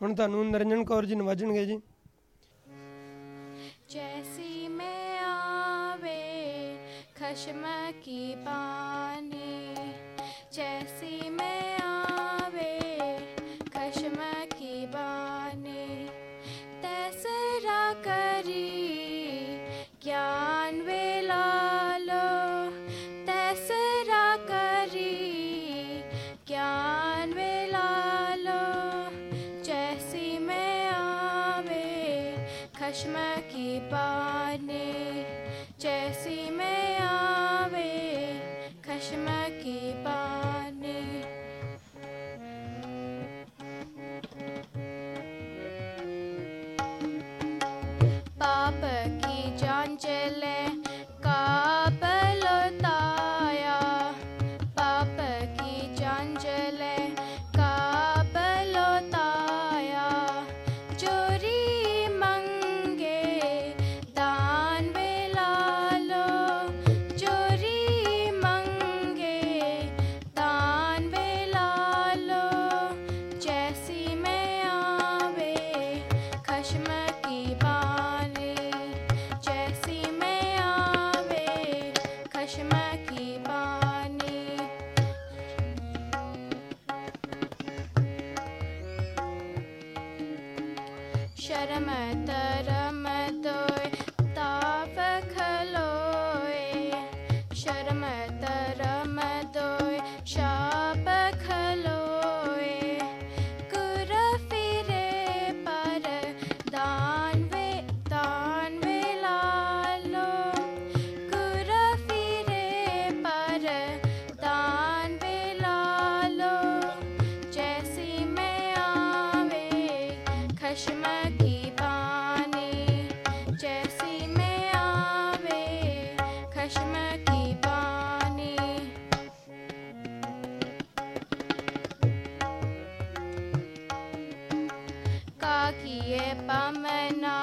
ਹੁਣ ਤੁਹਾਨੂੰ ਨਰਿੰਜਨ ਕੌਰ ਜੀ ਨਵਾਜਣਗੇ ਜੀ। ਜੈਸੀ ਮੈਂ ਆਵੇ, ਖਸ਼ਮ ਕੀ ਬਾਣੀ ਜੈਸੀ ਮੈਂ ਆਵੇ, ਖਸ਼ਮ ਕੀ ਬਾਣੀ ਤੈਸਰਾ ਕਰੀ लक्ष्म की पानी जैसी शरमतर किए पमना